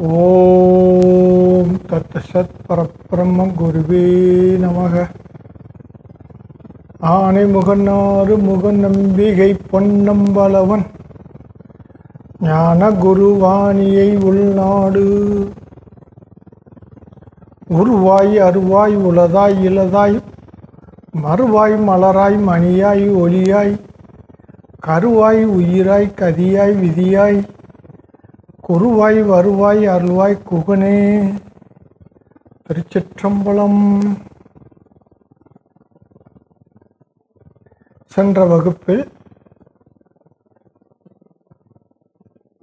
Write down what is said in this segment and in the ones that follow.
ஓம் தத்தசத் பரப்பிரம்மம் பரபிரம்ம குருவே நமக. ஆனை முகநாறு முகநம்பிகை பொன்னம்பலவன். ஞான குருவாணியை உள்நாடு. உருவாய் அருவாய் உளதாய் இலதாய் மறுவாய் மலராய் மணியாய் ஒளியாய் கருவாய் உயிராய் கதியாய் விதியாய் குருவாய் வருவாய் அருள்வாய் குகனே. திருச்சிற்றம்பலம். சென்ற வகுப்பில்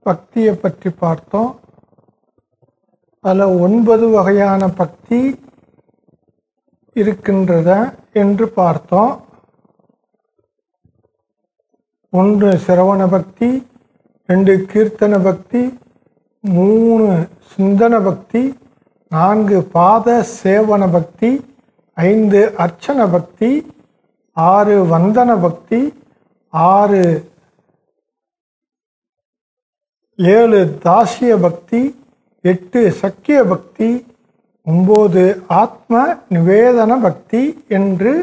பக்தியை பற்றி பார்த்தோம். அதில் ஒன்பது வகையான பக்தி இருக்கின்றத என்று பார்த்தோம். ஒன்று சிரவண பக்தி ரெண்டு கீர்த்தன பக்தி மூணு சிந்தன பக்தி நான்கு பாத சேவன பக்தி ஐந்து அர்ச்சன பக்தி ஆறு வந்தன பக்தி ஆறு ஏழு தாசிய பக்தி எட்டு சக்கிய பக்தி ஒம்பது ஆத்ம நிவேதன பக்தி என்று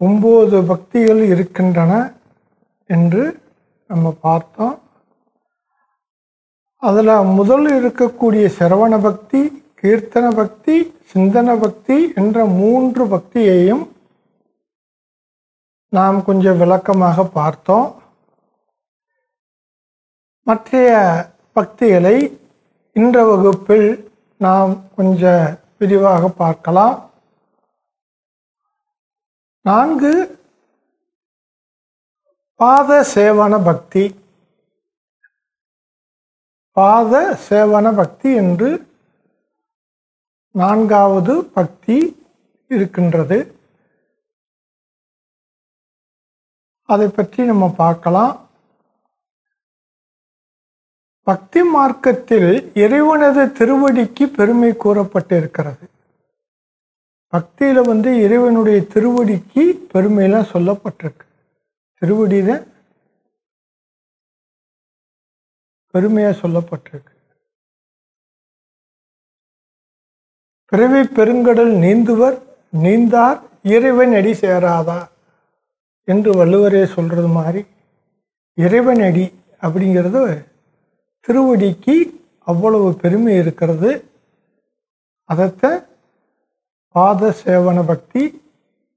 ஒம்பது பக்திகள் இருக்கின்றன என்று நம்ம பார்த்தோம். அதில் முதல் இருக்கக்கூடிய சிரவண பக்தி கீர்த்தன பக்தி சிந்தன பக்தி என்ற மூன்று பக்தியையும் நாம் கொஞ்சம் விளக்கமாக பார்த்தோம். மற்றைய பக்திகளை இன்ற வகுப்பில் நாம் கொஞ்சம் விரிவாக பார்க்கலாம். நான்கு பாத சேவன பக்தி. பாத சேவன பக்தி என்று நான்காவது பக்தி இருக்கின்றது. அதை பற்றி நம்ம பார்க்கலாம். பக்தி மார்க்கத்தில் இறைவனது திருவடிக்கு பெருமை கூறப்பட்டிருக்கிறது. பக்தியில் வந்து இறைவனுடைய திருவடிக்கு பெருமையெல்லாம் சொல்லப்பட்டிருக்கு. திருவடி தான் பெருமையாக சொல்லப்பட்டிருக்கு. பிறவி பெருங்கடல் நீந்துவர் நீந்தார் இறைவன் அடி சேராதா என்று வள்ளுவரே சொல்றது மாதிரி இறைவன் அடி அப்படிங்கிறது திருவடிக்கு அவ்வளவு பெருமை இருக்கிறது. அதைத்தான் பாத சேவன பக்தி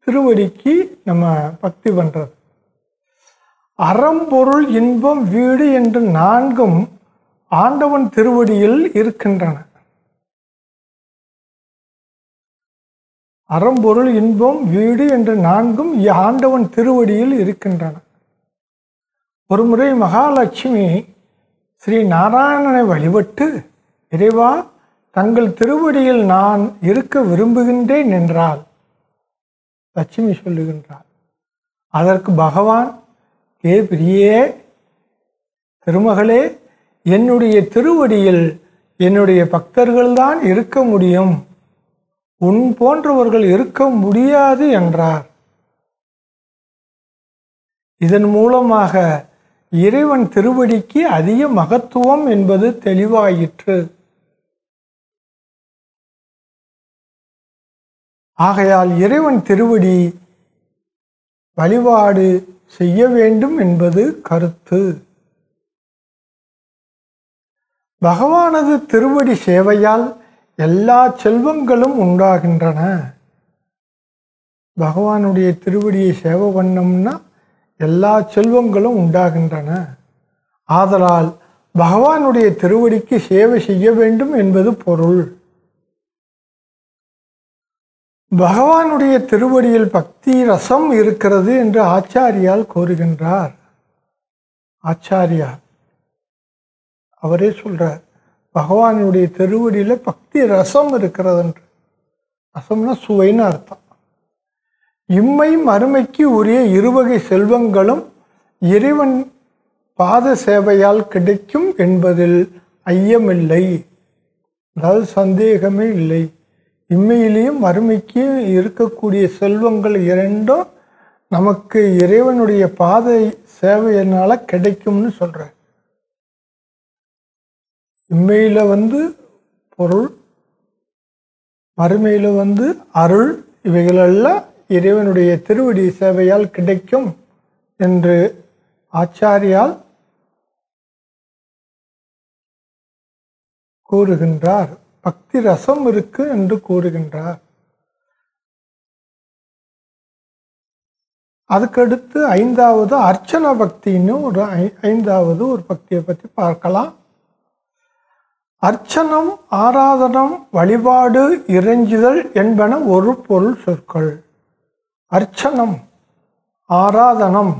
திருவடிக்கு நம்ம பக்தி பண்ணுறது அறம்பொருள் இன்பம் வீடு என்று நான்கும் ஆண்டவன் திருவடியில் இருக்கின்றன. அறம்பொருள் இன்பம் வீடு என்று நான்கும் ஆண்டவன் திருவடியில் இருக்கின்றன. ஒருமுறை மகாலட்சுமி ஸ்ரீ நாராயணனை வழிபட்டு இறைவா தங்கள் திருவடியில் நான் இருக்க விரும்புகின்றேன் என்றால் லட்சுமி சொல்லுகின்றார் அதற்கு பகவான் ஏ பிரியே திருமகளே என்னுடைய திருவடியில் என்னுடைய பக்தர்கள்தான் இருக்க முடியும். உன் போன்றவர்கள் இருக்க முடியாது என்றார். இதன் மூலமாக இறைவன் திருவடிக்கு அதிக மகத்துவம் என்பது தெளிவாயிற்று. ஆகையால் இறைவன் திருவடி வழிபாடு செய்ய வேண்டும் என்பது கருத்து. பகவானது திருவடி சேவையால் எல்லா செல்வங்களும் உண்டாகின்றன. பகவானுடைய திருவடியை சேவை பண்ணோம்னா எல்லா செல்வங்களும் உண்டாகின்றன. ஆதலால் பகவானுடைய திருவடிக்கு சேவை செய்ய வேண்டும் என்பது பொருள். பகவானுடைய திருவடியில் பக்தி ரசம் இருக்கிறது என்று ஆச்சாரியால் கூறுகின்றார் ஆச்சாரியார் அவரே சொல்கிறார் பகவானுடைய திருவடியில் பக்தி ரசம் இருக்கிறது என்று ரசம்னா சுவைன்னு அர்த்தம். இம்மை மறுமைக்கு உரிய இருவகை செல்வங்களும் இறைவன் பாத சேவையால் கிடைக்கும் என்பதில் ஐயமில்லை. அதாவது சந்தேகமே இல்லை. இம்மையிலையும் வறுமைக்கும் இருக்கக்கூடிய செல்வங்கள் இரண்டும் நமக்கு இறைவனுடைய பாதை சேவையினால் கிடைக்கும்னு சொல்கிறேன் இம்மையில் வந்து பொருள் மறுமையில் வந்து அருள் இவைகளெல்லாம் இறைவனுடைய திருவடி சேவையால் கிடைக்கும் என்று ஆச்சாரியால் கூறுகின்றார். பக்தி ரசம் இருக்கு என்று கூறுகின்றார். அதுக்கடுத்து ஐந்தாவது அர்ச்சன பக்தின்னு ஒரு ஐ- ஐந்தாவது ஒரு பக்தியை பற்றி பார்க்கலாம். அர்ச்சனம் ஆராதனம் வழிபாடு இறைஞ்சுதல் என்பன ஒரு பொருள் சொற்கள். அர்ச்சனம் ஆராதனம்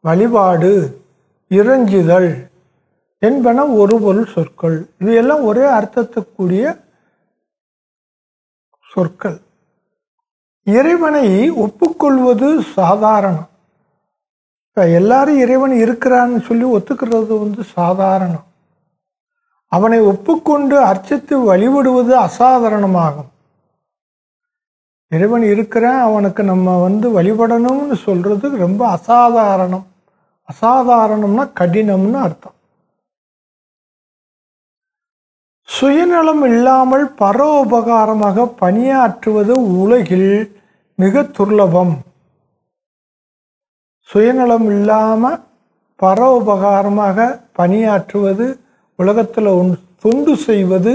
வழிபாடு இறைஞ்சுதல் என்பன ஒரு பொருள் சொற்கள். இவையெல்லாம் ஒரே அர்த்தத்துக்குரிய சொற்கள். இறைவனை ஒப்புக்கொள்வது சாதாரணம். இப்போ எல்லாரும் இறைவன் இருக்கிறான்னு சொல்லி ஒத்துக்கிறது வந்து சாதாரணம். அவனை ஒப்புக்கொண்டு அர்ச்சித்து வழிபடுவது அசாதாரணமாகும். இறைவன் இருக்கிறேன் அவனுக்கு நம்ம வந்து வழிபடணும்னு சொல்கிறது ரொம்ப அசாதாரணம். அசாதாரணம்னா கடினம்னு அர்த்தம். சுயநலம் இல்லாமல் பரோபகாரமாக பணியாற்றுவது உலகில் மிக துர்லபம். சுயநலம் இல்லாமல் பரோபகாரமாக பணியாற்றுவது உலகத்தில் ஒன் தொண்டு செய்வது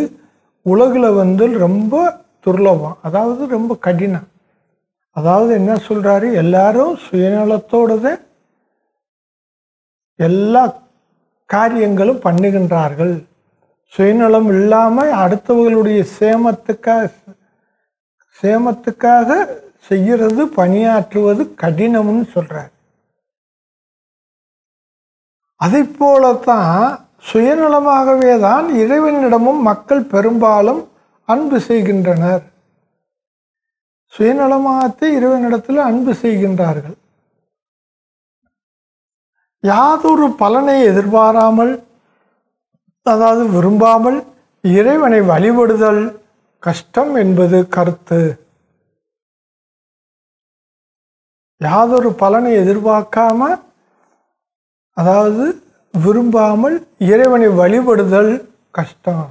உலகில் வந்து ரொம்ப துர்லபம். அதாவது ரொம்ப கடினம். அதாவது என்ன சொல்கிறாரு எல்லாரும் சுயநலத்தோட எல்லா காரியங்களும் பண்ணுகின்றார்கள். சுயநலம் இல்லாமல் அடுத்தவர்களுடைய சேமத்துக்காக சேமத்துக்காக செய்கிறது பணியாற்றுவது கடினம்னு சொல்கிறார் அதை போலத்தான் சுயநலமாகவே தான் இறைவனிடமும் மக்கள் பெரும்பாலும் அன்பு செய்கின்றனர். சுயநலமாகத்தே இறைவனிடத்தில் அன்பு செய்கின்றார்கள். யாதொரு பலனை எதிர்பாராமல் அதாவது விரும்பாமல் இறைவனை வழிபடுதல் கஷ்டம் என்பது கருத்து. யாதொரு பலனை எதிர்பார்க்காம அதாவது விரும்பாமல் இறைவனை வழிபடுதல் கஷ்டம்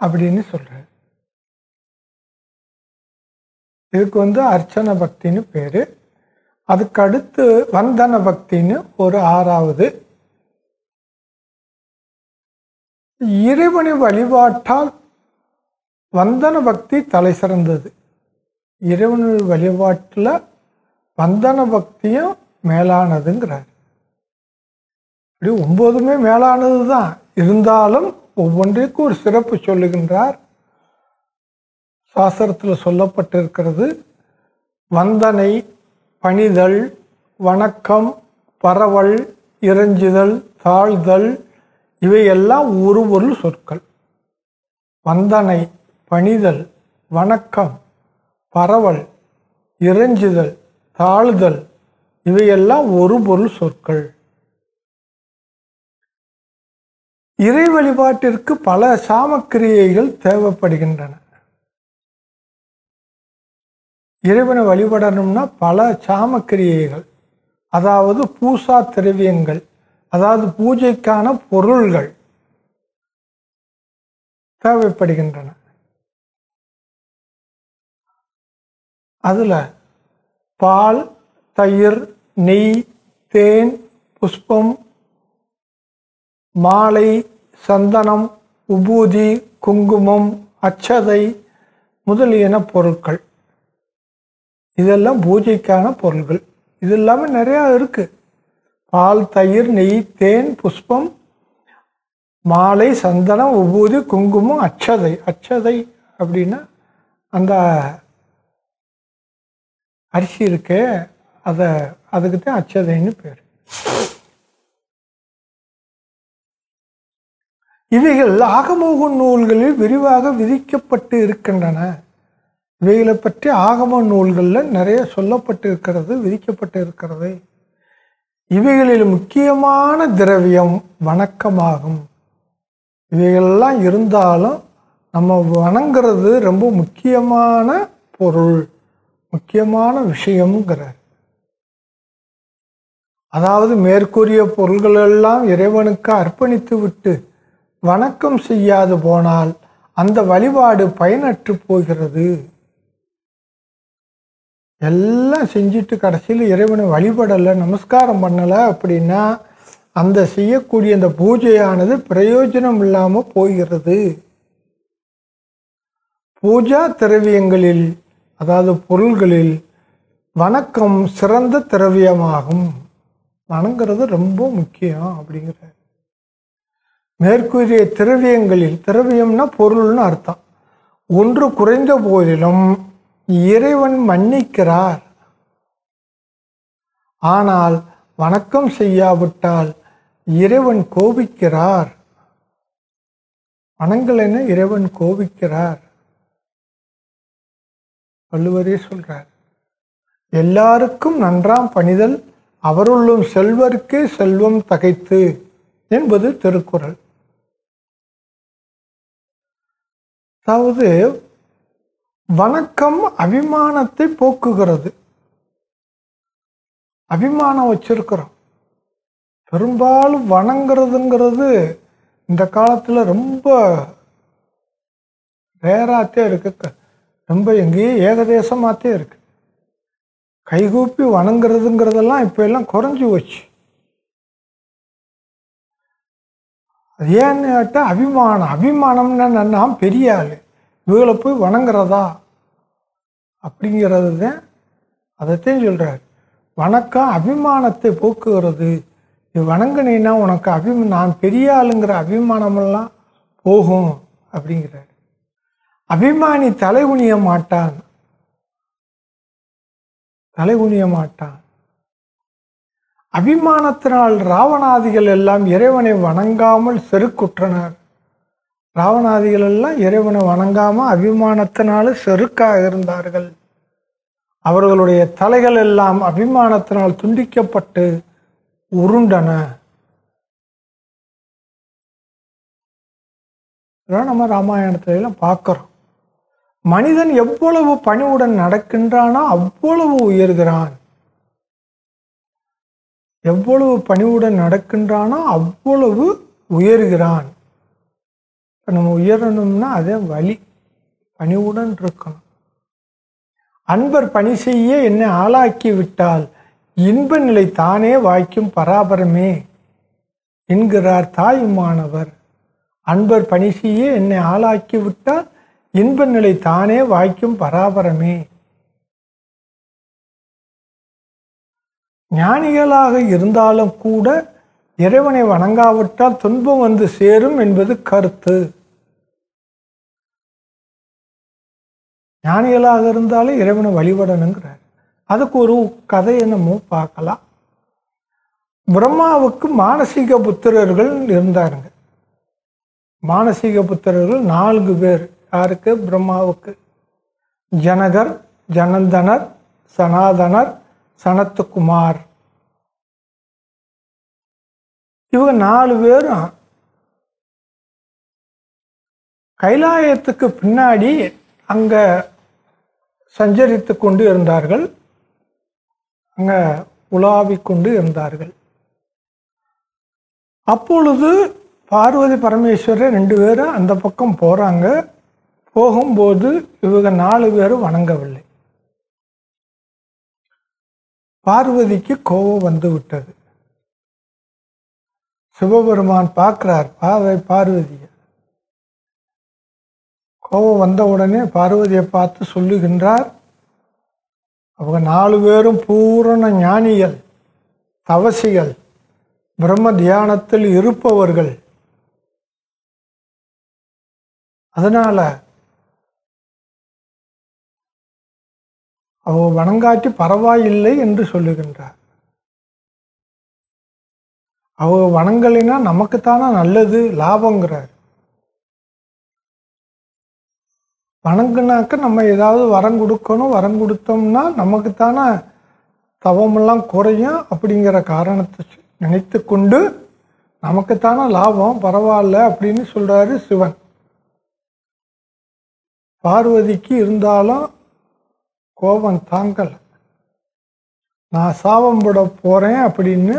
அப்படின்னு சொல்கிறேன் இதுக்கு வந்து அர்ச்சன பக்தின்னு பேரு. அதுக்கடுத்து வந்தன பக்தின்னு ஒரு ஆறாவது இறைவனை வழிபாட்டால் வந்தன பக்தி தலை சிறந்தது. இறைவன் வழிபாட்டில் வந்தன பக்தியும் மேலானதுங்கிறார். இப்படி ஒம்போதுமே மேலானது தான் இருந்தாலும் ஒவ்வொன்றிற்கும் ஒரு சிறப்பு சொல்லுகின்றார். சாஸ்திரத்தில் சொல்லப்பட்டிருக்கிறது வந்தனை பணிதல் வணக்கம் பரவல் இறைஞ்சுதல் தாழ்தல் இவையெல்லாம் ஒரு பொருள் சொற்கள். வந்தனை பணிதல் வணக்கம் பரவல் இறைஞ்சுதல் தாழுதல் இவையெல்லாம் ஒரு பொருள் சொற்கள். இறை வழிபாட்டிற்கு பல சாமக்கிரியைகள் தேவைப்படுகின்றன. இறைவனை வழிபடணும்னா பல சாமக்கிரியைகள் அதாவது பூசா திரவியங்கள் அதாவது பூஜைக்கான பொருள்கள் தேவைப்படுகின்றன. அதில் பால் தயிர் நெய் தேன் புஷ்பம் மாலை சந்தனம் உபூதி குங்குமம் அச்சதை முதலியன பொருட்கள். இதெல்லாம் பூஜைக்கான பொருள்கள். இது இல்லாமல் நிறையா இருக்குது பால் தயிர் நெய் தேன் புஷ்பம் மாலை சந்தனம் உபூதி குங்குமம் அச்சதை. அச்சதை அப்படின்னா அந்த அரிசி இருக்கு அதை அதுக்கு தான் அச்சதைன்னு பேர். இவைகள் ஆகமோக நூல்களில் விரிவாக விதிக்கப்பட்டு இருக்கின்றன. இவைகளை பற்றி ஆகம நூல்களில் நிறைய சொல்லப்பட்டு இருக்கிறது விதிக்கப்பட்டு இருக்கிறது. இவைகளில் முக்கியமான திரவியம் வணக்கமாகும். இவைகளெல்லாம் இருந்தாலும் நம்ம வணங்கிறது ரொம்ப முக்கியமான பொருள் முக்கியமான விஷயம்ங்கிறார். அதாவது மேற்கூறிய பொருள்களெல்லாம் இறைவனுக்கு அர்ப்பணித்து விட்டு வணக்கம் செய்யாது போனால் அந்த வழிபாடு பயனற்று போகிறது. எல்லாம் செஞ்சுட்டு கடைசியில் இறைவனை வழிபடலை நமஸ்காரம் பண்ணலை அப்படின்னா அந்த செய்யக்கூடிய அந்த பூஜையானது பிரயோஜனம் இல்லாமல் போகிறது. பூஜா திரவியங்களில் அதாவது பொருள்களில் வணக்கம் சிறந்த திரவியமாகும். வணங்குறது ரொம்ப முக்கியம் அப்படிங்கிற. மேற்கூறிய திரவியங்களில் திரவியம்னா பொருள்னு அர்த்தம். ஒன்று குறைந்த போதிலும் இறைவன் மன்னிக்கிறார். ஆனால் வணக்கம் செய்யாவிட்டால் இறைவன் கோபிக்கிறார். வணங்கலைன்னு இறைவன் கோபிக்கிறார். வள்ளுவரே சொல்கிறார் எல்லாருக்கும் நன்றாம் பணிதல் அவருள்ளும் செல்வருக்கே செல்வம் தகைத்து என்பது திருக்குறள். அதாவது வணக்கம் அபிமானத்தை போக்குகிறது. அபிமானம் வச்சிருக்கிறோம். பெரும்பாலும் வணங்குறதுங்கிறது இந்த காலத்தில் ரொம்ப ரேராகத்தே இருக்கு. ரொம்ப எங்கேயும் ஏகதேசமாகத்தே இருக்கு. கைகூப்பி வணங்குறதுங்கிறதெல்லாம் இப்போ எல்லாம் குறைஞ்சி போச்சு. அது ஏன்னு கேட்டால் அபிமானம். அபிமானம்னா என்னன்னா பெரிய ஆள். இவங்களை போய் வணங்குறதா? அப்படிங்கிறது தான் அதைத்தான் சொல்கிறார் வணக்கம் அபிமானத்தை போக்குகிறது. இது வணங்கினீன்னா உனக்கு அபிம நான் பெரிய ஆளுங்கிற அபிமானமெல்லாம் போகும் அப்படிங்கிறார். அபிமானி தலை குனிய மாட்டான். தலை குனிய மாட்டான். அபிமானத்தினால் ராவணாதிகள் எல்லாம் இறைவனை வணங்காமல் செருக்குற்றனர். ராவணாதிகள் எல்லாம் இறைவனை வணங்காமல் அபிமானத்தினால செருக்காக இருந்தார்கள். அவர்களுடைய தலைகள் எல்லாம் அபிமானத்தினால் துண்டிக்கப்பட்டு உருண்டன. இதெல்லாம் நம்ம ராமாயணத்திலாம் பார்க்குறோம் மனிதன் எவ்வளவு பணிவுடன் நடக்கின்றானோ அவ்வளவு உயர்கிறான். எவ்வளவு பணிவுடன் நடக்கின்றானோ அவ்வளவு உயர்கிறான். இப்போ நம்ம உயரணும்னா அதே வழி பணிவுடன் இருக்கணும். அன்பர் பணி செய்ய என்னை ஆளாக்கி விட்டால் இன்ப நிலை தானே வாய்க்கும் பராபரமே என்கிறார் தாயுமானவர். அன்பர் பணி செய்ய என்னை ஆளாக்கி விட்டால் இன்ப நிலை தானே வாய்க்கும் பராபரமே. ஞானிகளாக இருந்தாலும் கூட இறைவனை வணங்காவிட்டால் துன்பம் வந்து சேரும் என்பது கருத்து. ஞானிகளாக இருந்தாலும் இறைவனை வழிபடணுங்கிறார். அதுக்கு ஒரு கதையை நம்ம பார்க்கலாம். பிரம்மாவுக்கு மானசீக புத்திரர்கள் இருந்தாருங்க. மானசீக புத்திரர்கள் நான்கு பேர். யாருக்கு? பிரம்மாவுக்கு. ஜனகர் ஜனந்தனர் சனாதனர் சனத்துக்குமார். இவங்க நாலு பேரும் கைலாயத்துக்கு பின்னாடி அங்க சஞ்சரித்து கொண்டு இருந்தார்கள். அங்க உலாவிக் கொண்டு இருந்தார்கள். அப்பொழுது பார்வதி பரமேஸ்வரர் ரெண்டு பேரும் அந்த பக்கம் போறாங்க. போகும்போது இவங்க நாலு பேரும் வணங்கவில்லை. பார்வதிக்கு கோபம் வந்து விட்டது. சிவபெருமான் பார்க்கிறார் பாவை பார்வதியை கோபம் வந்த உடனே பார்வதியை பார்த்து சொல்லுகின்றார் அவங்க நாலு பேரும் பூரண ஞானிகள் தவசிகள் பிரம்ம தியானத்தில் இருப்பவர்கள். அதனால் அவ வணங்காட்டி பரவாயில்லை என்று சொல்லுகின்றார். அவ வணங்கலைன்னா நமக்குத்தானே நல்லது லாபங்கிறார். வணங்குனாக்க நம்ம ஏதாவது வரம் கொடுக்கணும். வரம் கொடுத்தோம்னா நமக்குத்தானே தவமெல்லாம் குறையும் அப்படிங்கிற காரணத்தை நினைத்து கொண்டு நமக்குத்தானே லாபம். பரவாயில்ல அப்படின்னு சொல்கிறாரு சிவன். பார்வதிக்கு இருந்தாலும் கோபம் தாங்கல். நான் சாபம் போட போகிறேன் அப்படின்னு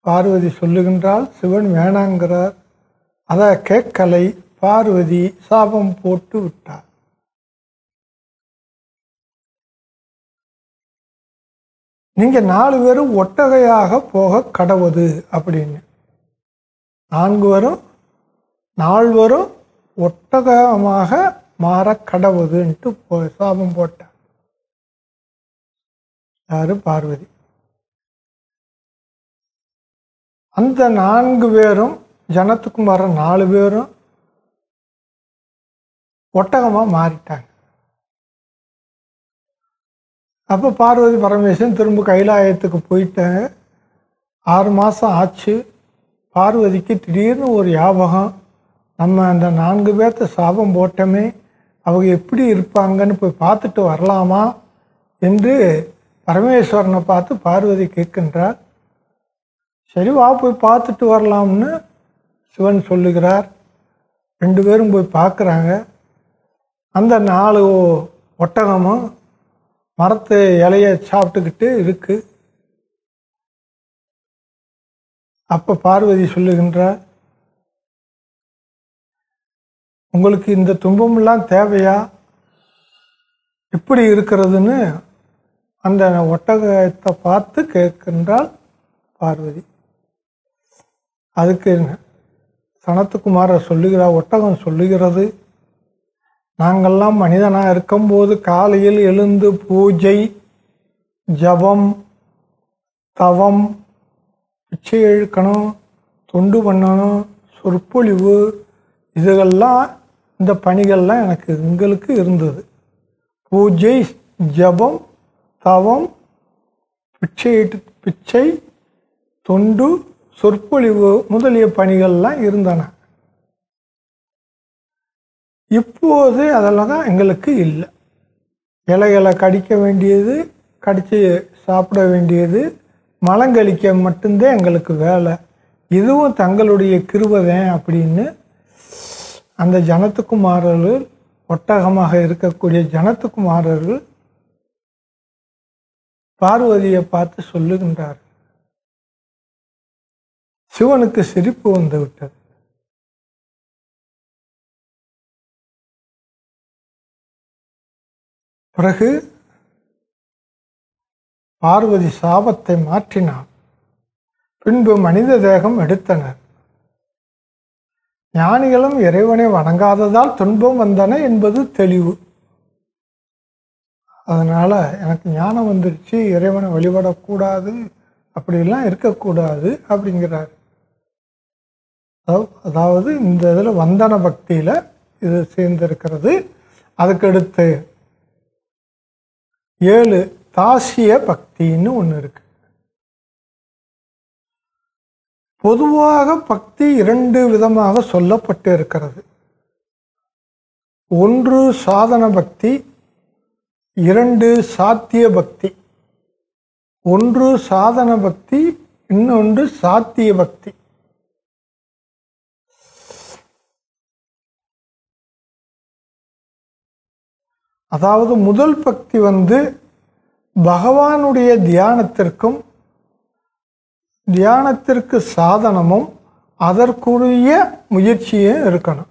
பார்வதி சொல்லுகின்றால் சிவன் வேணாங்கிறார். அதை கேட்கலை. பார்வதி சாபம் போட்டு விட்டார். நீங்க நாலு பேரும் ஒட்டகையாக போக கடவுது அப்படின்னு. நான்கு வரும் நால்வரும் ஒட்டகமாக மாற கடவுதுன்ட்டு போ சாபம் போட்டார். யாரு? பார்வதி. அந்த நான்கு பேரும் ஜனத்துக்குமார நாலு பேரும் ஒட்டகமாக மாறிட்டாங்க. அப்போ பார்வதி பரமேஸ்வரன் திரும்ப கைலாயத்துக்கு போயிட்டாங்க. ஆறு மாதம் ஆச்சு. பார்வதிக்கு திடீர்னு ஒரு ஞாபகம் நம்ம அந்த நான்கு பேர்த்த சாபம் போட்டோமே அவங்க எப்படி இருப்பாங்கன்னு போய் பார்த்துட்டு வரலாமா என்று பரமேஸ்வரனை பார்த்து பார்வதி கேட்கின்றார். சரி வா போய் பார்த்துட்டு வரலாம்னு சிவன் சொல்லுகிறார். ரெண்டு பேரும் போய் பார்க்குறாங்க. அந்த நாலு ஒட்டகமும் மரத்து இலையை சாப்பிட்டுக்கிட்டு இருக்கு. அப்போ பார்வதி சொல்லுகின்றார் உங்களுக்கு இந்த துன்பமெல்லாம் தேவையா? எப்படி இருக்கிறதுன்னு அந்த ஒட்டகத்தை பார்த்து கேட்கின்றாள் பார்வதி. அதுக்கு சனத்துக்குமார சொல்லுகிறா ஒட்டகம் சொல்லுகிறது. நாங்கள்லாம் மனிதனாக இருக்கும்போது காலையில் எழுந்து பூஜை ஜபம் தவம் பிச்சை இழுக்கணும் தொண்டு பண்ணணும் சொற்பொழிவு இதுகள்லாம் இந்த பணிகள்லாம் எனக்கு எங்களுக்கு இருந்தது. பூஜை ஜபம் தவம் பிச்சை பிச்சை தொண்டு சொற்பொழிவு முதலிய பணிகள்லாம் இருந்தன. இப்போது அதெல்லாம் எங்களுக்கு இல்லை. இலைகளை கடிக்க வேண்டியது கடித்து சாப்பிட வேண்டியது மலங்கழிக்க மட்டும்தான் எங்களுக்கு வேலை. இதுவும் தங்களுடைய கிருபதேன் அப்படின்னு அந்த ஜனத்துக்குமாரர்கள் ஒட்டகமாக இருக்கக்கூடிய ஜனத்துக்குமாரர்கள் பார்வதியை பார்த்து சொல்லுகின்றார் சிவனுக்கு சிரிப்பு வந்துவிட்டது பிறகு பார்வதி சாபத்தை மாற்றினார். பின்பு மனித தேகம் எடுத்தனர். ஞானிகளும் இறைவனை வணங்காததால் துன்பம் வந்தன என்பது தெளிவு. அதனால் எனக்கு ஞானம் வந்துருச்சு இறைவனை வழிபடக்கூடாது அப்படிலாம் இருக்கக்கூடாது அப்படிங்கிறார். அதாவது இந்த இதில் வந்தன பக்தியில் இது சேர்ந்திருக்கிறது. அதுக்கடுத்து ஏழு தாசிய பக்தின்னு ஒன்று இருக்கு. பொதுவாக பக்தி இரண்டு விதமாக சொல்லப்பட்டு இருக்கிறது. ஒன்று சாதன பக்தி இரண்டு சாத்திய பக்தி. ஒன்று சாதன பக்தி இன்னொன்று சாத்திய பக்தி. அதாவது முதல் பக்தி வந்து பகவானுடைய தியானத்திற்கும் தியானத்திற்கு சாதனமும் அதற்குரிய முயற்சியும் இருக்கணும்.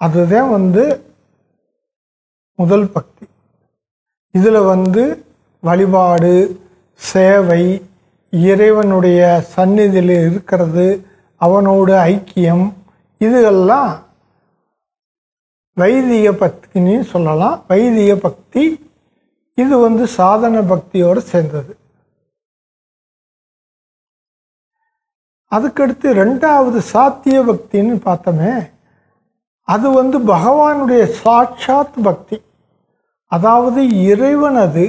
அதுதான் வந்து முதல் பக்தி. இதில் வந்து வழிபாடு சேவை இறைவனுடைய சந்நிதியில் இருக்கிறது அவனோட ஐக்கியம் இதுகள்லாம் வைதிக பக்தின்னு சொல்லலாம். வைதிக பக்தி இது வந்து சாதன பக்தியோடு சேர்ந்தது. அதுக்கடுத்து ரெண்டாவது சாத்திய பக்தின்னு பார்த்தோமே அது வந்து பகவானுடைய சாட்சாத் பக்தி. அதாவது இறைவனது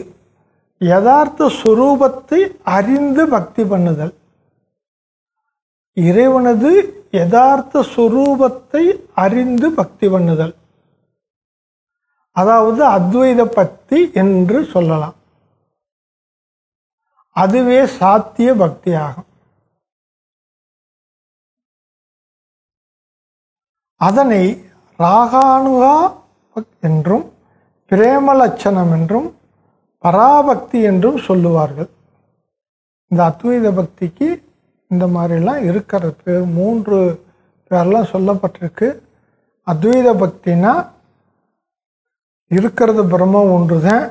யதார்த்த சுரூபத்தை அறிந்து பக்தி பண்ணுதல். இறைவனது யதார்த்த சுரூபத்தை அறிந்து பக்தி பண்ணுதல். அதாவது அத்வைத பக்தி என்று சொல்லலாம். அதுவே சாத்திய பக்தி ஆகும் அதனை ராகானுகா என்றும் பிரேமலட்சணம் என்றும் பராபக்தி என்றும் சொல்லுவார்கள். இந்த அத்வைத பக்திக்கு இந்த மாதிரிலாம் இருக்கிற பேர் மூன்று பேர்லாம் சொல்லப்பட்டிருக்கு. அத்வைத பக்தினா இருக்கிறது பிரம்மம் ஒன்று தான்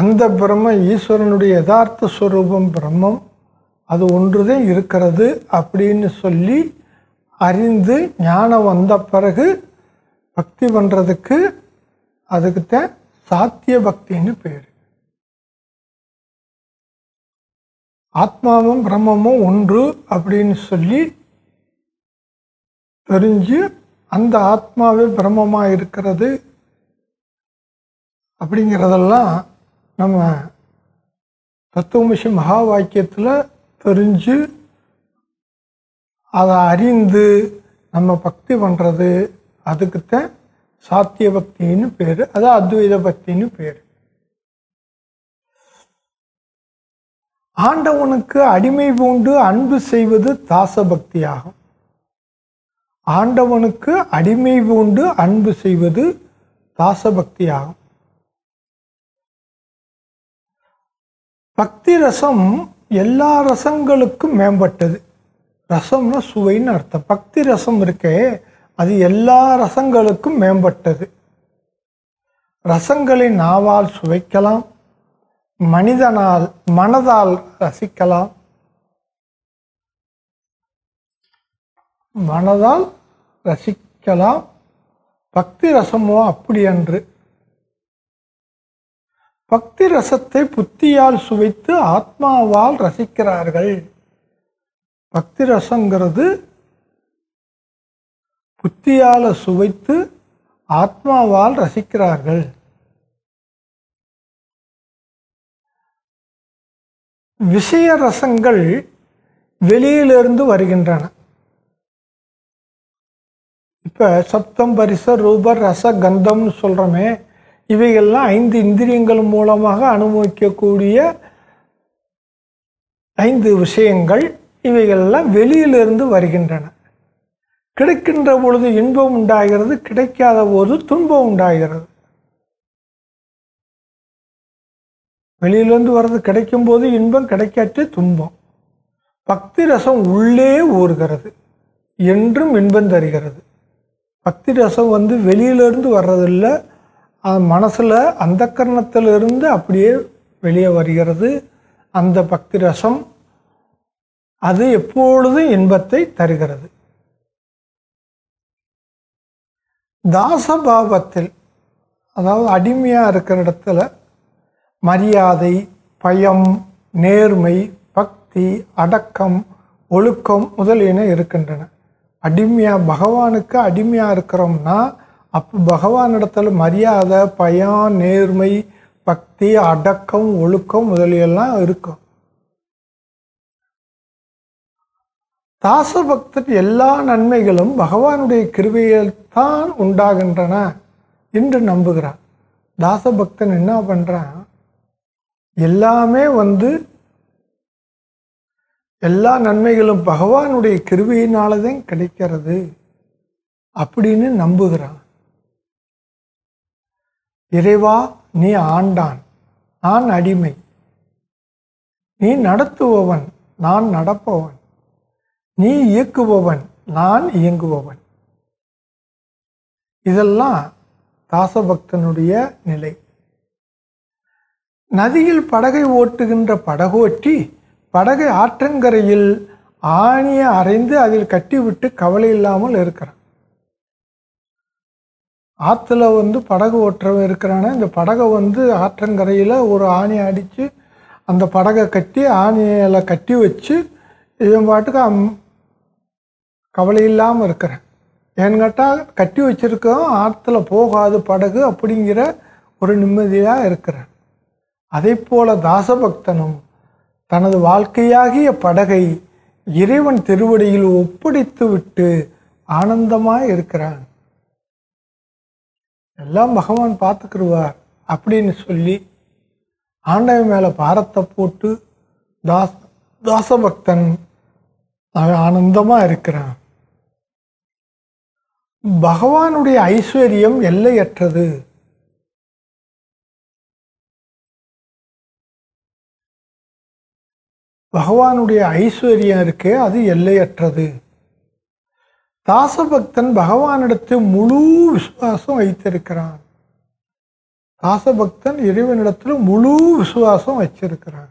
அந்த பிரம்ம ஈஸ்வரனுடைய யதார்த்த ஸ்வரூபம் பிரம்மம். அது ஒன்றுதான் இருக்கிறது அப்படின்னு சொல்லி அறிந்து ஞானம் வந்த பிறகு பக்தி பண்ணுறதுக்கு அதுக்குத்தான் சாத்திய பக்தின்னு பேர். ஆத்மாவும் பிரம்மமும் ஒன்று அப்படின்னு சொல்லி தெரிஞ்சு அந்த ஆத்மாவே பிரம்மமாக இருக்கிறது அப்படிங்கிறதெல்லாம் நம்ம தத்துவமிஷி மகா வாக்கியத்தில் தெரிஞ்சு அதை அறிந்து நம்ம பக்தி பண்ணுறது அதுக்குத்தான் சாத்திய பக்தின்னு பேர். அது அத்வைத பக்தின்னு பேர். ஆண்டவனுக்கு அடிமை பூண்டு அன்பு செய்வது தாச பக்தியாகும் ஆண்டவனுக்கு அடிமை பூண்டு அன்பு செய்வது தாசபக்தியாகும். பக்தி பக்தி ரசம் எல்லா ரசங்களுக்கும் மேம்பட்டது. ரசம்னா சுவைன்னு அர்த்தம். பக்தி ரசம் இருக்கே அது எல்லா ரசங்களுக்கும் மேம்பட்டது. ரசங்களை நாவால் சுவைக்கலாம். மனிதனால் மனதால் ரசிக்கலாம். மனதால் ரசிக்கலாம். பக்தி ரசமோ அப்படியன்று பக்தி ரசத்தை புத்தியால் சுவைத்து ஆத்மாவால் ரசிக்கிறார்கள். பக்தி ரசங்கிறது புத்தியால சுவைத்து ஆத்மாவால் ரசிக்கிறார்கள். விஷய ரசங்கள் வெளியிலிருந்து வருகின்றன. இப்போ சப்தம் பரிச ரூப ரச கந்தம்னு சொல்கிறோமே இவைகள்லாம் ஐந்து இந்திரியங்கள் மூலமாக அனுபவிக்கக்கூடிய ஐந்து விஷயங்கள் இவைகள்லாம் வெளியிலிருந்து வருகின்றன. கிடைக்கின்ற பொழுது இன்பம் உண்டாகிறது கிடைக்காத போது துன்பம் உண்டாகிறது. வெளியிலேருந்து வர்றது கிடைக்கும் போது இன்பம் கிடைக்காட்டு துன்பம். பக்தி ரசம் உள்ளே ஊறுகிறது என்றும் இன்பம் தருகிறது. பக்தி ரசம் வந்து வெளியிலேருந்து வர்றதில்லை. மனசில் அந்த கரணத்திலிருந்து அப்படியே வெளியே வருகிறது. அந்த பக்தி ரசம் அது எப்பொழுதும் இன்பத்தை தருகிறது. தாசபாவத்தில் அதாவது அடிமையாக இருக்கிற இடத்துல மரியாதை பயம் நேர்மை பக்தி அடக்கம் ஒழுக்கம் முதலியன இருக்கின்றன. அடிமையாக பகவானுக்கு அடிமையாக இருக்கிறோம்னா அப்போ பகவான் இடத்துல மரியாதை பயம் நேர்மை பக்தி அடக்கம் ஒழுக்கம் முதலியெல்லாம் இருக்கும். தாசபக்தர் எல்லா நன்மைகளும் பகவானுடைய கிருவையில் தான் உண்டாகின்றன என்று நம்புகிறான் தாசபக்தன் என்ன பண்ணுறான் எல்லாமே வந்து எல்லா நன்மைகளும் பகவானுடைய கிருவியினால தான் கிடைக்கிறது அப்படின்னு நம்புகிறான். இறைவா நீ ஆண்டான் நான் அடிமை. நீ நடத்துபவன் நான் நடப்பவன். நீ இயக்குபவன் நான் இயங்குபவன். இதெல்லாம் தாசபக்தனுடைய நிலை. நதியில் படகை ஓட்டுகின்ற படகோட்டி படகு ஆற்றங்கரையில் ஆணியை அரைந்து அதில் கட்டிவிட்டு கவலை இல்லாமல் இருக்கிறான். ஆற்றுல வந்து படகு ஓட்டுறவன் இருக்கிறான்னா இந்த படகை வந்து ஆற்றங்கரையில் ஒரு ஆணி அடித்து அந்த படகை கட்டி ஆணியில் கட்டி வச்சு இவன் பாட்டுக்கு அம் கவலை இல்லாமல் இருக்கிறேன். ஏன்னு கேட்டால் கட்டி வச்சிருக்கோம் ஆற்றுல போகாது படகு அப்படிங்கிற ஒரு நிம்மதியாக இருக்கிறேன். அதே போல் தாசபக்தனும் தனது வாழ்க்கையாகிய படகை இறைவன் திருவடியில் ஒப்படைத்து விட்டு ஆனந்தமாக இருக்கிறான். எல்லாம் பகவான் பார்த்துக்கிடுவார் அப்படின்னு சொல்லி ஆண்டவன் மேலே பாரத்தை போட்டு தாஸ் தாசபக்தன் அவன் ஆனந்தமாக இருக்கிறான். பகவானுடைய ஐஸ்வர்யம் எல்லையற்றது. பகவானுடைய ஐஸ்வர்யம் இருக்கே அது எல்லையற்றது. தாசபக்தன் பகவானிடத்தில் முழு விசுவாசம் வைத்திருக்கிறான். தாசபக்தன் இறைவனிடத்தில் முழு விசுவாசம் வச்சிருக்கிறான்.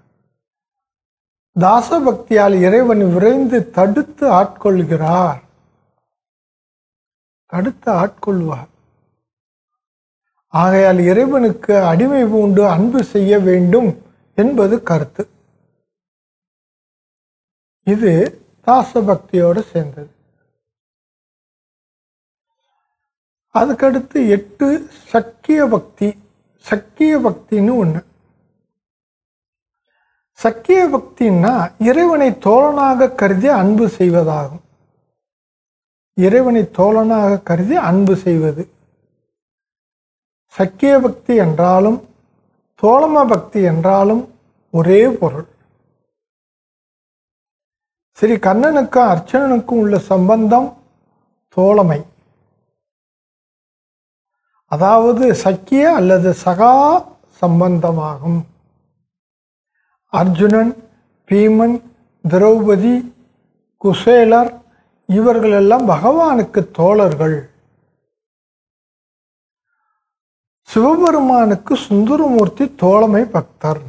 தாசபக்தியால் இறைவன் விரைந்து தடுத்து ஆட்கொள்கிறார். தடுத்து ஆட்கொள்வார். ஆகையால் இறைவனுக்கு அடிமை பூண்டு அன்பு செய்ய வேண்டும் என்பது கருத்து. இது தாசபக்தியோடு சேர்ந்தது. அதுக்கடுத்து எட்டு சக்கிய பக்தி சக்கிய பக்தின்னு ஒன்று சக்கிய பக்தின்னா இறைவனை தோழனாக கருதி அன்பு செய்வதாகும். இறைவனை தோழனாக கருதி அன்பு செய்வது. சக்கிய பக்தி என்றாலும் தோழம பக்தி என்றாலும் ஒரே பொருள். ஸ்ரீ கண்ணனுக்கும் அர்ச்சனனுக்கும் உள்ள சம்பந்தம் தோழமை. அதாவது சக்கிய அல்லது சகா சம்பந்தமாகும். அர்ஜுனன் பீமன் திரௌபதி குசேலர் இவர்களெல்லாம் பகவானுக்கு தோழர்கள். சிவபெருமானுக்கு சுந்தரமூர்த்தி தோழமை பக்தர்.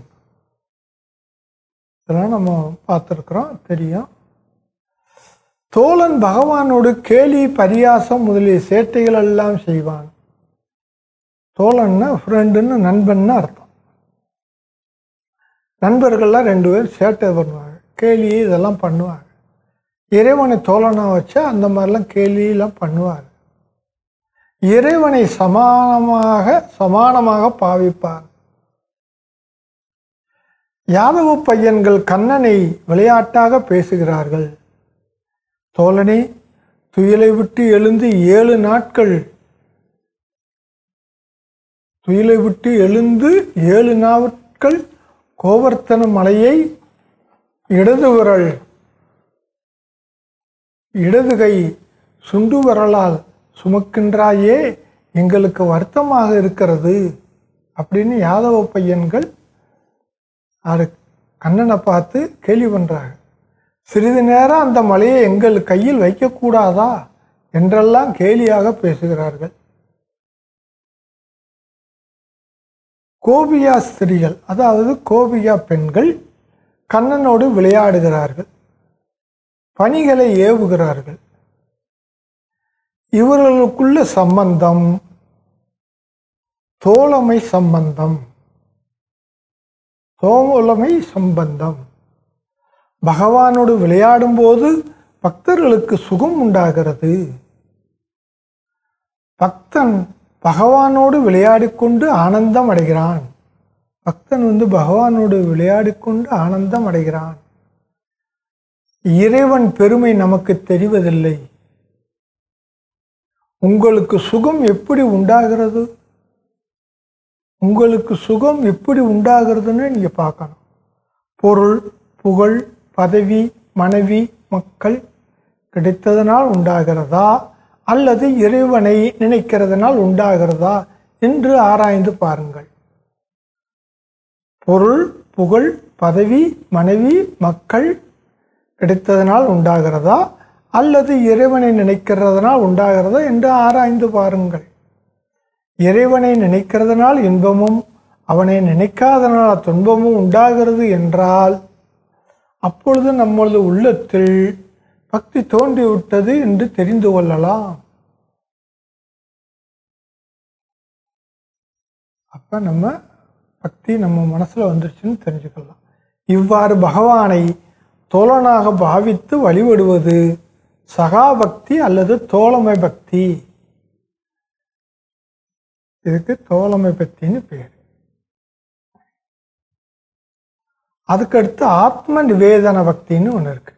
இதெல்லாம் நம்ம பார்த்துருக்குறோம் தெரியும். தோழன் பகவானோடு கேலி பரியாசம் முதலிய சேட்டைகள் எல்லாம் செய்வான். தோழன்னா ஃப்ரெண்டுன்னு நண்பன்னு அர்த்தம். நண்பர்கள்லாம் ரெண்டு பேர் சேட்டை பண்ணுவாங்க. கேலி இதெல்லாம் பண்ணுவாங்க. இறைவனை தோழனாக வச்சா அந்த மாதிரிலாம் கேலியெல்லாம் பண்ணுவார் இறைவனை சமானமாக சமானமாக பாவிப்பார். யாதவ பையன்கள் கண்ணனை விளையாட்டாக பேசுகிறார்கள். தோழனே துயிலை விட்டு எழுந்து ஏழு நாட்கள். துயிலை விட்டு எழுந்து ஏழு நாட்கள் கோவர்த்தன மலையை இடது விரல் இடதுகை சுண்டு விரலால் சுமக்கின்றாயே எங்களுக்கு வருத்தமாக இருக்கிறது அப்படின்னு யாதவ பையன்கள் அது கண்ணனை பார்த்து கேள்வி பண்றாங்க. சிறிது நேரம் அந்த மலையை எங்கள் கையில் வைக்கக்கூடாதா? என்றெல்லாம் கேலியாக பேசுகிறார்கள். கோபியா ஸ்திரீகள் அதாவது கோபியா பெண்கள் கண்ணனோடு விளையாடுகிறார்கள். பணிகளை ஏவுகிறார்கள். இவர்களுக்குள்ள சம்பந்தம் தோழமை சம்பந்தம் தோழமை சம்பந்தம். பகவானோடு விளையாடும்போது பக்தர்களுக்கு சுகம் உண்டாகிறது. பக்தன் பகவானோடு விளையாடிக்கொண்டு ஆனந்தம் அடைகிறான். பக்தன் வந்து பகவானோடு விளையாடிக்கொண்டு ஆனந்தம் அடைகிறான். இறைவன் பெருமை நமக்கு தெரிவதில்லை. உங்களுக்கு சுகம் எப்படி உண்டாகிறது? உங்களுக்கு சுகம் எப்படி உண்டாகிறதுன்னு நீங்கள் பார்க்கணும். பொருள் புகழ் பதவி மனைவி மக்கள் கிடைத்ததனால் உண்டாகிறதா? அல்லது இறைவனை நினைக்கிறதுனால் உண்டாகிறதா? என்று ஆராய்ந்து பாருங்கள். பொருள் புகழ் பதவி மனைவி மக்கள் கிடைத்ததனால் உண்டாகிறதா? அல்லது இறைவனை நினைக்கிறதுனால் உண்டாகிறதா? என்று ஆராய்ந்து பாருங்கள். இறைவனை நினைக்கிறதுனால் இன்பமும் அவனை நினைக்காதனால் துன்பமும் உண்டாகிறது என்றால் அப்பொழுது நம்மளது உள்ளத்தில் பக்தி தோன்றிவிட்டது என்று தெரிந்து கொள்ளலாம். அப்ப நம்ம பக்தி நம்ம மனசுல வந்துருச்சுன்னு தெரிஞ்சுக்கலாம். இவ்வாறு பகவானை தோழனாக பாவித்து வழிபடுவது சகாபக்தி அல்லது தோழமை பக்தி. இதுக்கு தோழமை பக்தின்னு பேர். அதுக்கடுத்து ஆத்ம நிவேதன பக்தின்னு ஒன்று இருக்கு.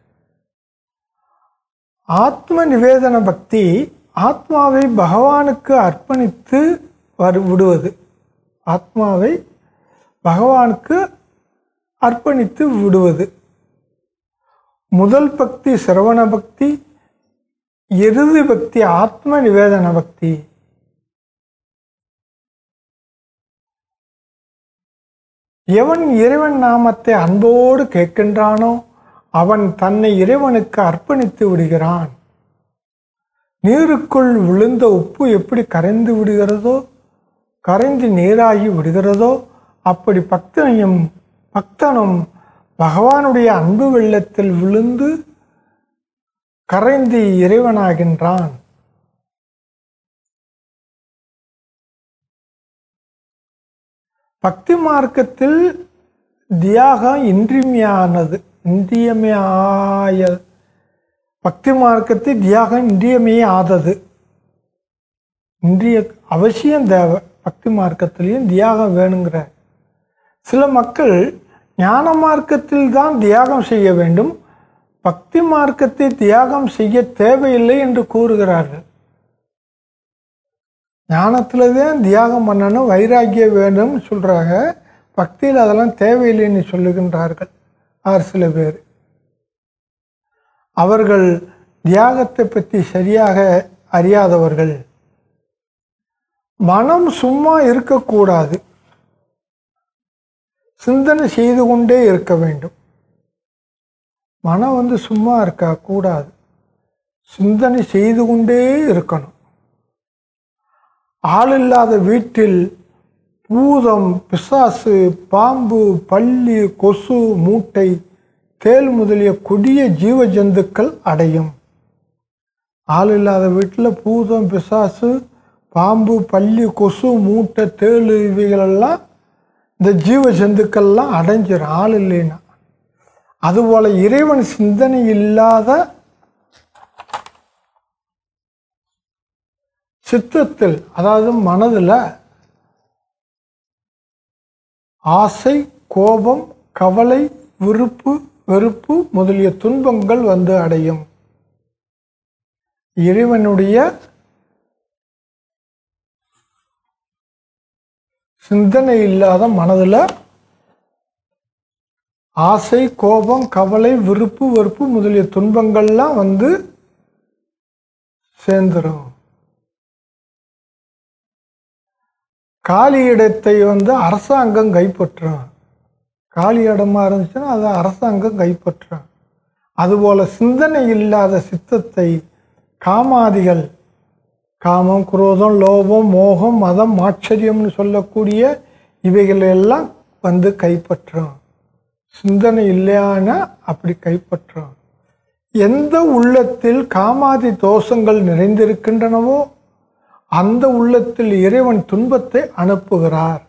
ஆத்ம நிவேதன பக்தி ஆத்மாவை பகவானுக்கு அர்ப்பணித்து வரு விடுவது. ஆத்மாவை பகவானுக்கு அர்ப்பணித்து விடுவது. முதல் பக்தி சிரவண பக்தி இறுதி பக்தி ஆத்ம நிவேதன பக்தி. எவன் இறைவன் நாமத்தை அன்போடு கேட்கின்றானோ அவன் தன்னை இறைவனுக்கு அர்ப்பணித்து விடுகிறான். நீருக்குள் விழுந்த உப்பு எப்படி கரைந்து விடுகிறதோ கரைந்து நீராகி விடுகிறதோ அப்படி பக்தனையும் பக்தனும் பகவானுடைய அன்பு வெள்ளத்தில் விழுந்து கரைந்து இறைவனாகின்றான். பக்தி மார்க்கத்தில் தியாகம் இன்றியமையானது. இன்றியமையாய பக்தி மார்க்கத்தில் தியாகம் இன்றியமையாதது. இன்றிய அவசியம் தேவை. பக்தி மார்க்கத்திலையும் தியாகம் வேணுங்கிற. சில மக்கள் ஞான மார்க்கத்தில் தான் தியாகம் செய்ய வேண்டும். பக்தி மார்க்கத்தை தியாகம் செய்ய தேவையில்லை என்று கூறுகிறார்கள். ஞானத்தில் தான் தியாகம் பண்ணணும் வைராக்கியம் வேணும்னு சொல்கிறாங்க பக்தியில் அதெல்லாம் தேவையில்லைன்னு சொல்லுகின்றார்கள் ஆறு சில பேர். அவர்கள் தியாகத்தை பற்றி சரியாக அறியாதவர்கள். மனம் சும்மா இருக்கக்கூடாது. சிந்தனை செய்து கொண்டே இருக்க வேண்டும். மனம் வந்து சும்மா இருக்க? கூடாது. சிந்தனை செய்து கொண்டே இருக்கணும். ஆள் இல்லாத வீட்டில் பூதம் பிசாசு பாம்பு பள்ளி கொசு மூட்டை தேல் முதலிய கொடிய ஜீவ ஜந்துக்கள் அடையும். ஆள் இல்லாத வீட்டில் பூதம் பிசாசு பாம்பு பள்ளி கொசு மூட்டை தேள் இவைகளெல்லாம் இந்த ஜீவ ஜந்துக்கள்லாம் அடைஞ்சிடும் ஆள் இல்லைன்னா. அதுபோல் இறைவன் சிந்தனை இல்லாத சித்தத்தில் அதாவது மனதில் ஆசை கோபம் கவலை விருப்பு வெறுப்பு முதலிய துன்பங்கள் வந்து அடையும். இறைவனுடைய சிந்தனை இல்லாத மனதில் ஆசை கோபம் கவலை விருப்பு வெறுப்பு முதலிய துன்பங்கள்லாம் வந்து சேர்ந்துடும் காலி இடத்தை வந்து அரசாங்கம் கைப்பற்றும் காலி இடமா இருந்துச்சுன்னா அதை அரசாங்கம் கைப்பற்றும் அதுபோல் சிந்தனை இல்லாத சித்தத்தை காமாதிகள் காமம் குரோதம் லோபம் மோகம் மதம் ஆச்சரியம்னு சொல்லக்கூடிய இவைகளெல்லாம் வந்து கைப்பற்றும் சிந்தனை இல்லையானா அப்படி கைப்பற்றும் எந்த உள்ளத்தில் காமாதி தோஷங்கள் நிறைந்திருக்கின்றனவோ அந்த உள்ளத்தில் இறைவன் துன்பத்தை அனுப்புகிறார்.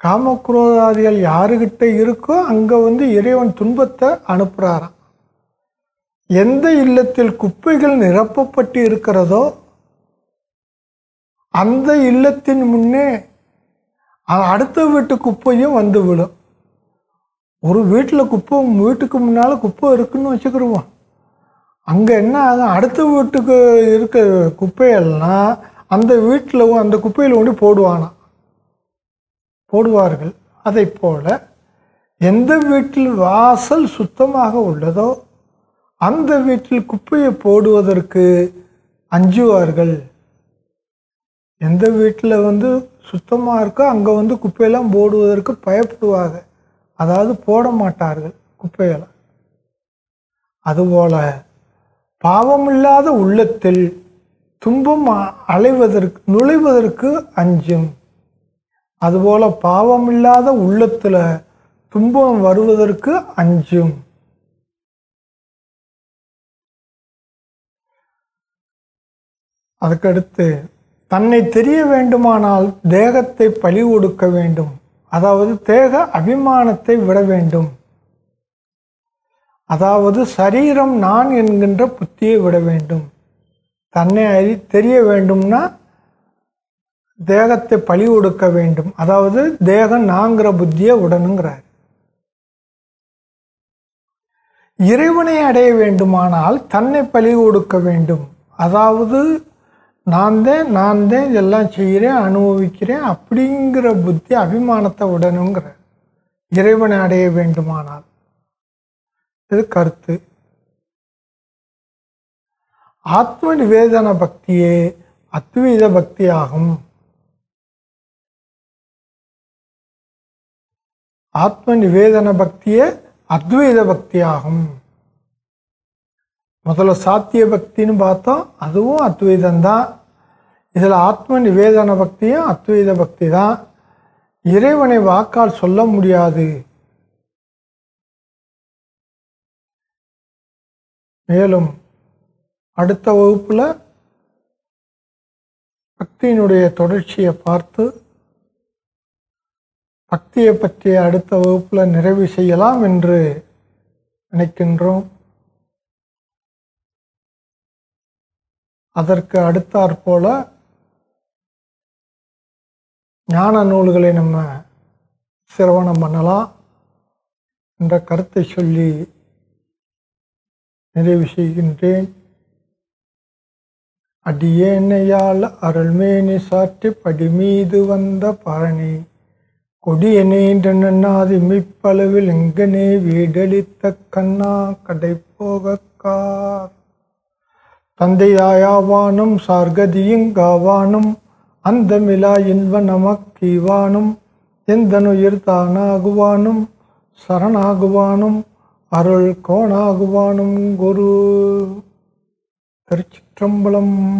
காமக்ரோதாதிகள் யாருக்கிட்ட இருக்கோ அங்கே வந்து இறைவன் துன்பத்தை அனுப்புகிறாராம் எந்த இல்லத்தில் குப்பைகள் நிரப்பப்பட்டு இருக்கிறதோ அந்த இல்லத்தின் முன்னே அடுத்த வீட்டு குப்பையும் வந்து விடும் ஒரு வீட்டில் குப்பை வீட்டுக்கு முன்னால் குப்பை இருக்குன்னு வச்சுக்கிருவோம். அங்கே என்ன ஆகும் அடுத்த வீட்டுக்கு இருக்க குப்பையெல்லாம் அந்த வீட்டில் அந்த குப்பையில் கொண்டு போடுவானாம். போடுவார்கள். அதை போல் எந்த வீட்டில் வாசல் சுத்தமாக உள்ளதோ அந்த வீட்டில் குப்பையை போடுவதற்கு அஞ்சுவார்கள். எந்த வீட்டில் வந்து சுத்தமாக இருக்கோ அங்கே வந்து குப்பையெல்லாம் போடுவதற்கு பயப்படுவாங்க. அதாவது போட மாட்டார்கள் குப்பையெல்லாம். அதுபோல் பாவமில்லாத உள்ளத்தில் துன்பம் அ- அலைவதற்கு நுழைவதற்கு அஞ்சும். அதுபோல பாவமில்லாத உள்ளத்தில் துன்பம் வருவதற்கு அஞ்சும். அதுக்கடுத்து தன்னை தெரிய வேண்டுமானால் தேகத்தை பழி கொடுக்க வேண்டும். அதாவது தேக அபிமானத்தை விட வேண்டும். அதாவது சரீரம் நான் என்கின்ற புத்தியை விட வேண்டும். தன்னை அறி தெரிய வேண்டும்னா தேகத்தை பழி ஒடுக்க வேண்டும். அதாவது தேகம் நாங்கிற புத்தியை உடனுங்கிறார். இறைவனை அடைய வேண்டுமானால் தன்னை பழி ஒடுக்க வேண்டும். அதாவது நான் தான் நான் தான் எல்லாம் செய்கிறேன் அனுபவிக்கிறேன் அப்படிங்கிற புத்தி அபிமானத்தை உடனுங்கிறார். இறைவனை அடைய வேண்டுமானால். இது கருத்து. ஆத்ம நிவேதன பக்தியே அத்வீத பக்தியாகும். ஆத்ம நிவேதன பக்தியே அத்வைத பக்தியாகும். முதல்ல சாத்திய பக்தின்னு பார்த்தோம் அதுவும் அத்வைதம்தான் இதில் ஆத்ம நிவேதன பக்தியும் அத்வைத பக்தி தான் இறைவனை வாக்கால் சொல்ல முடியாது. மேலும் அடுத்த வகுப்பில் பக்தியினுடைய தொடர்ச்சியை பார்த்து பக்தியை பற்றிய அடுத்த வகுப்பில் நிறைவு செய்யலாம் என்று நினைக்கின்றோம். அதற்கு அடுத்தாற்போல ஞான நூல்களை நம்ம சிரவணம் பண்ணலாம் என்ற கருத்தை சொல்லி நிறைவு செய்கின்றேன். அடியேனையால் அருள்மேனி சாற்றி படிமீது வந்த பழனி கொடியனே நன்னாதி மிப்பளவில் எங்கனே வீடளித்த கண்ணா கடை போகக்கார் தந்தையாயாவானும் சார்கதியுங்காவானும் அந்தமிலா இன்ப நமக்கீவானும் எந்தனுயிர் தானாகுவானும் சரணாகுவானும் அருள் கோணாகுவானும் குரு. திருச்சிற்றம்பலம்.